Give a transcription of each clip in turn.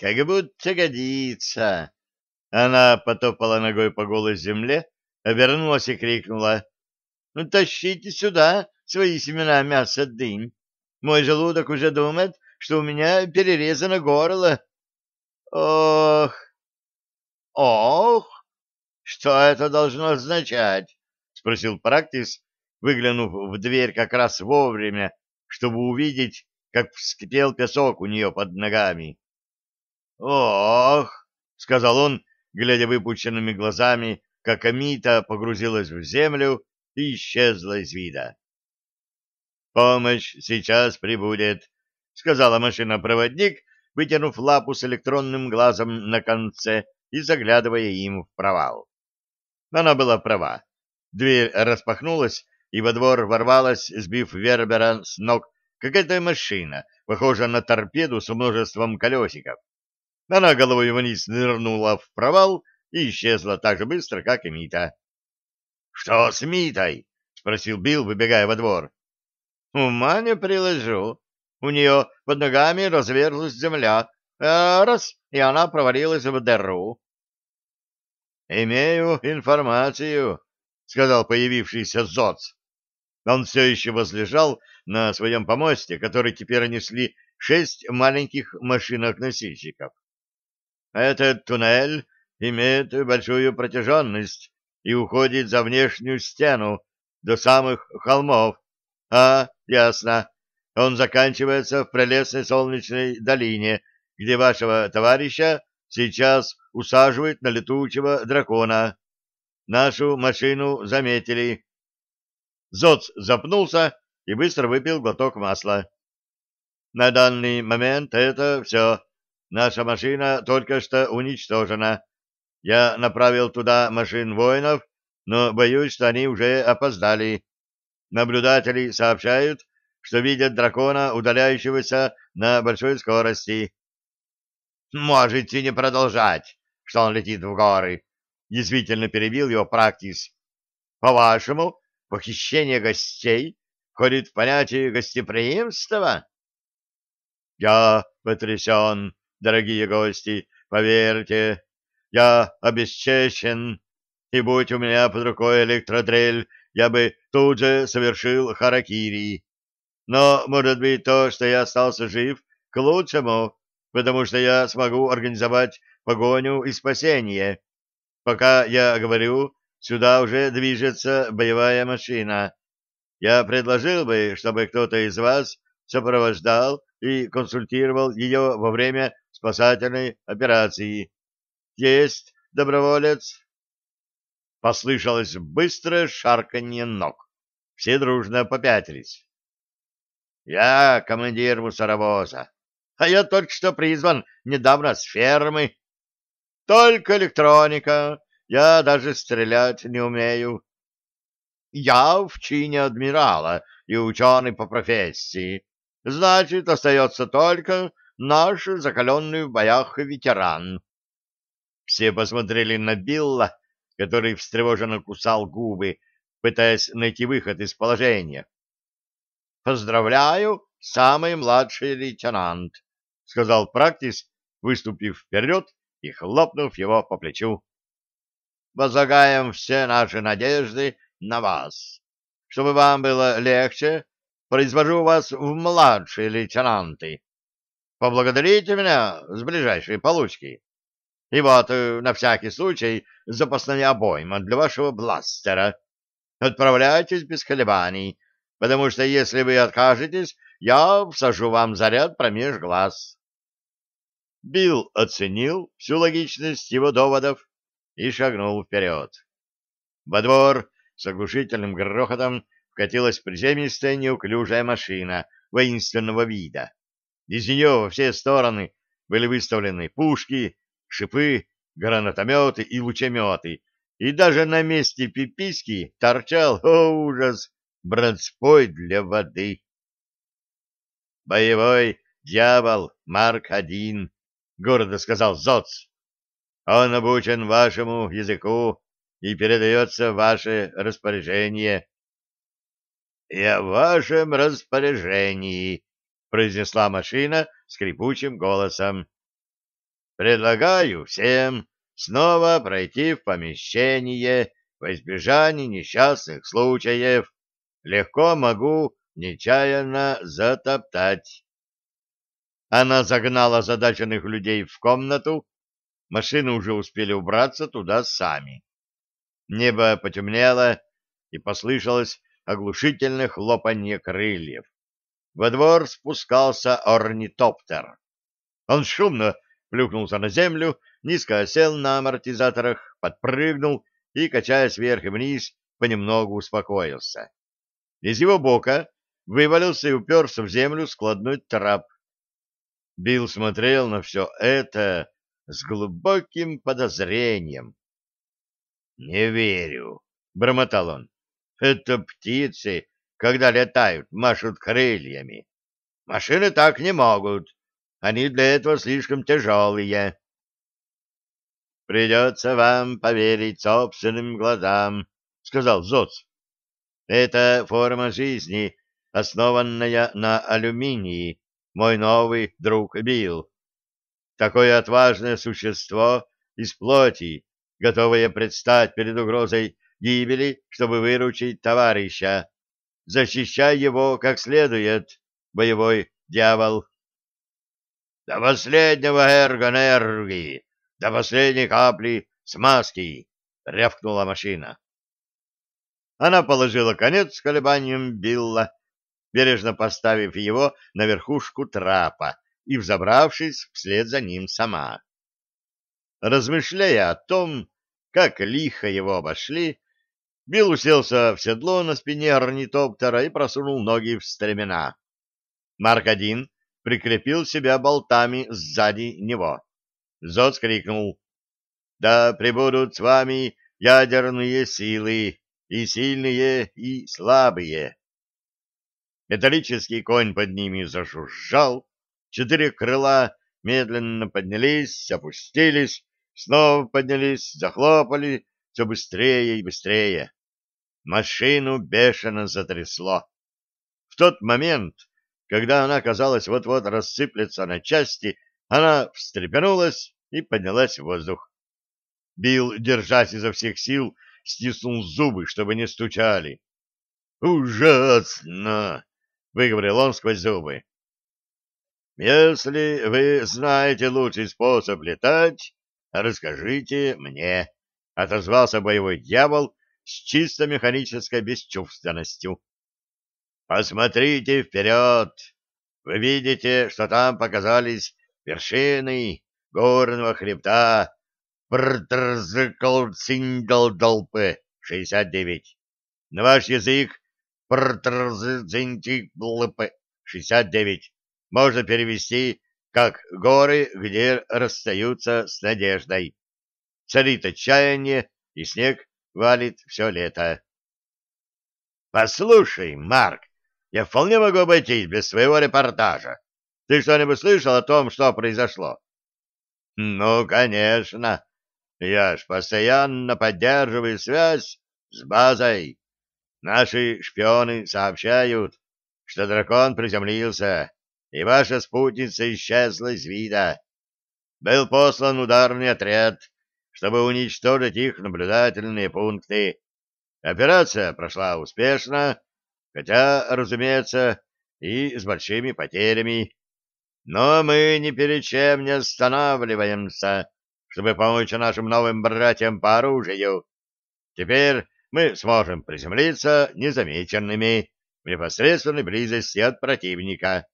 как будто годится. Она потопала ногой по голой земле, обернулась и крикнула. — Ну, тащите сюда свои семена мяса дынь. Мой желудок уже думает, что у меня перерезано горло. Ох! Ох! Что это должно означать? — спросил Практис, выглянув в дверь как раз вовремя, чтобы увидеть, как вскипел песок у нее под ногами. «Ох!» — сказал он, глядя выпученными глазами, как Амита погрузилась в землю и исчезла из вида. «Помощь сейчас прибудет», — сказала машина-проводник, вытянув лапу с электронным глазом на конце и заглядывая им в провал. Она была права. Дверь распахнулась, и во двор ворвалась, сбив Вербера с ног, какая-то машина, похожая на торпеду с множеством колесиков. Она головой вниз нырнула в провал и исчезла так же быстро, как и Мита. — Что с Митой? — спросил Билл, выбегая во двор. — Ума не приложу. У нее под ногами разверзлась земля. А раз, и она провалилась в дыру. — Имею информацию, — сказал появившийся Зоц. Он все еще возлежал на своем помосте, который теперь несли шесть маленьких машинок-носильщиков. Этот туннель имеет большую протяженность и уходит за внешнюю стену до самых холмов. А, ясно. Он заканчивается в прелестной солнечной долине, где вашего товарища сейчас усаживают на летучего дракона. Нашу машину заметили. Зоц запнулся и быстро выпил глоток масла. На данный момент это все. Наша машина только что уничтожена. Я направил туда машин воинов, но боюсь, что они уже опоздали. Наблюдатели сообщают, что видят дракона, удаляющегося на большой скорости. — Можете не продолжать, что он летит в горы, — язвительно перебил его Практис. — По-вашему, похищение гостей входит в понятие гостеприимства? — Я потрясен, дорогие гости, поверьте, я обесчещен, и будь у меня под рукой электродрель, я бы тут же совершил харакири. Но, может быть, то, что я остался жив, к лучшему, потому что я смогу организовать погоню и спасение. Пока я говорю, сюда уже движется боевая машина. Я предложил бы, чтобы кто-то из вас сопровождал и консультировал ее во время спасательной операции. Есть доброволец? Послышалось быстрое шарканье ног. Все дружно попятились. Я командир мусоровоза, а я только что призван недавно с фермы. Только электроника, я даже стрелять не умею. Я в чине адмирала и ученый по профессии. Значит, остается только наш закаленный в боях ветеран. Все посмотрели на Билла, который встревоженно кусал губы, пытаясь найти выход из положения. «Поздравляю, самый младший лейтенант», — сказал Практис, выступив вперед и хлопнув его по плечу. «Возлагаем все наши надежды на вас. Чтобы вам было легче, произвожу вас в младшие лейтенанты. Поблагодарите меня с ближайшей получки. И вот, э, на всякий случай, запасная обойма для вашего бластера. Отправляйтесь без колебаний, потому что если вы откажетесь, я всажу вам заряд промеж глаз. Билл оценил всю логичность его доводов и шагнул вперед. Во двор с оглушительным грохотом вкатилась приземистая неуклюжая машина воинственного вида. Из нее во все стороны были выставлены пушки, шипы, гранатометы и лучеметы, и даже на месте пиписьки торчал, о ужас, бронспой для воды. «Боевой дьявол Марк-1», — гордо сказал Зоц. «Он обучен вашему языку и передается ваше распоряжение». «Я в вашем распоряжении», — произнесла машина скрипучим голосом. предлагаю всем снова пройти в помещение во избежание несчастных случаев. Легко могу нечаянно затоптать. Она загнала задаченных людей в комнату, машины уже успели убраться туда сами. Небо потемнело, и послышалось оглушительное хлопанье крыльев. Во двор спускался орнитоптер. Он шумно плюхнулся на землю, низко осел на амортизаторах, подпрыгнул и, качаясь вверх и вниз, понемногу успокоился. Из его бока вывалился и уперся в землю складной трап. Билл смотрел на все это с глубоким подозрением. — Не верю, — бормотал он. — Это птицы, когда летают, машут крыльями. Машины так не могут. Они для этого слишком тяжелые. — Придется вам поверить собственным глазам, — сказал Зоц. — Это форма жизни, основанная на алюминии, мой новый друг Билл. Такое отважное существо из плоти, готовое предстать перед угрозой гибели, чтобы выручить товарища. Защищай его как следует, боевой дьявол. До последнего эргонергии, до последней капли смазки, рявкнула машина. Она положила конец колебаниям Билла, бережно поставив его на верхушку трапа и взобравшись вслед за ним сама. Размышляя о том, как лихо его обошли, Билл уселся в седло на спине орнитоптера и просунул ноги в стремена. Марк-1 прикрепил себя болтами сзади него. Зод скрикнул. «Да пребудут с вами ядерные силы, и сильные, и слабые!» Металлический конь под ними зашуршал, четыре крыла медленно поднялись, опустились, снова поднялись, захлопали все быстрее и быстрее. Машину бешено затрясло. В тот момент, когда она, казалось, вот-вот рассыплется на части, она встрепенулась и поднялась в воздух. Билл, держась изо всех сил, стиснул зубы, чтобы не стучали. «Ужасно!» — выговорил он сквозь зубы. «Если вы знаете лучший способ летать, расскажите мне», — отозвался боевой дьявол с чисто механической бесчувственностью. Посмотрите вперед. Вы видите, что там показались вершины горного хребта Пртрзколциндалдолпы 69. На ваш язык Пртрзинтиклпы 69 можно перевести как горы, где расстаются с надеждой. Царит отчаяние, и снег валит все лето. Послушай, Марк, я вполне могу обойтись без своего репортажа. Ты что-нибудь слышал о том, что произошло? Ну, конечно. Я ж постоянно поддерживаю связь с базой. Наши шпионы сообщают, что дракон приземлился, и ваша спутница исчезла из вида. Был послан ударный отряд, чтобы уничтожить их наблюдательные пункты. Операция прошла успешно, хотя, разумеется, и с большими потерями. Но мы ни перед чем не останавливаемся, чтобы помочь нашим новым братьям по оружию. Теперь мы сможем приземлиться незамеченными в непосредственной близости от противника.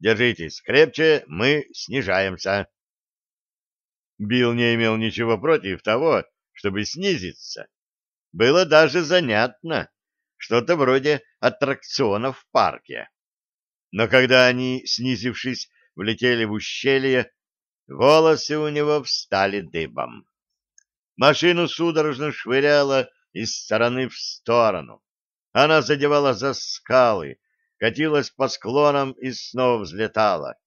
Держитесь крепче, мы снижаемся. Билл не имел ничего против того, чтобы снизиться. Было даже занятно, что-то вроде аттракционов в парке. Но когда они, снизившись, влетели в ущелье, волосы у него встали дыбом. Машину судорожно швыряло из стороны в сторону. Она задевала за скалы, катилась по склонам и снова взлетала.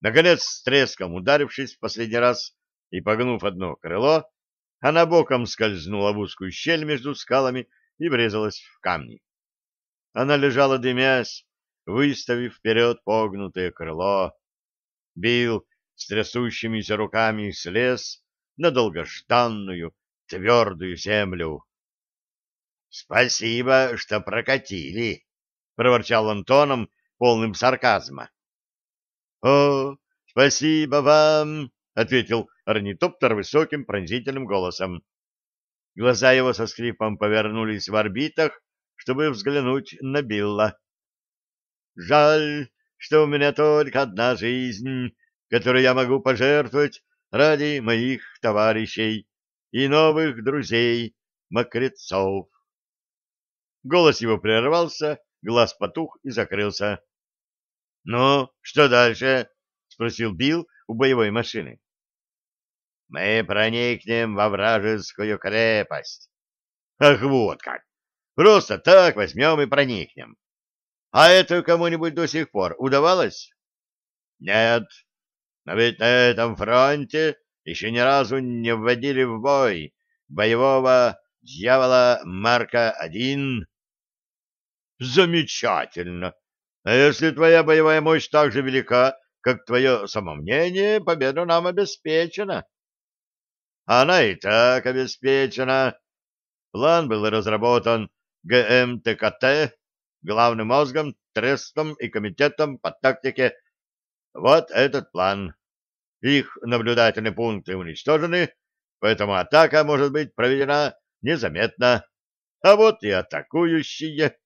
Наконец, с треском ударившись в последний раз и погнув одно крыло, она боком скользнула в узкую щель между скалами и врезалась в камни. Она лежала дымясь, выставив вперед погнутое крыло. Билл с трясущимися руками слез на долгожданную твердую землю. — Спасибо, что прокатили, — проворчал он тоном, полным сарказма. — О, спасибо вам, — ответил орнитоптер высоким пронзительным голосом. Глаза его со скрипом повернулись в орбитах, чтобы взглянуть на Билла. — Жаль, что у меня только одна жизнь, которую я могу пожертвовать ради моих товарищей и новых друзей, мокрецов. Голос его прервался, глаз потух и закрылся. — Ну, что дальше? — спросил Билл у боевой машины. — Мы проникнем во вражескую крепость. — Ах, вот как! Просто так возьмем и проникнем. А это кому-нибудь до сих пор удавалось? — Нет. Но ведь на этом фронте еще ни разу не вводили в бой боевого дьявола Марка-1. Замечательно. А если твоя боевая мощь так же велика, как твое самомнение, победа нам обеспечена. Она и так обеспечена. План был разработан ГМТКТ, главным мозгом, трестом и комитетом по тактике. Вот этот план. Их наблюдательные пункты уничтожены, поэтому атака может быть проведена незаметно. А вот и атакующие.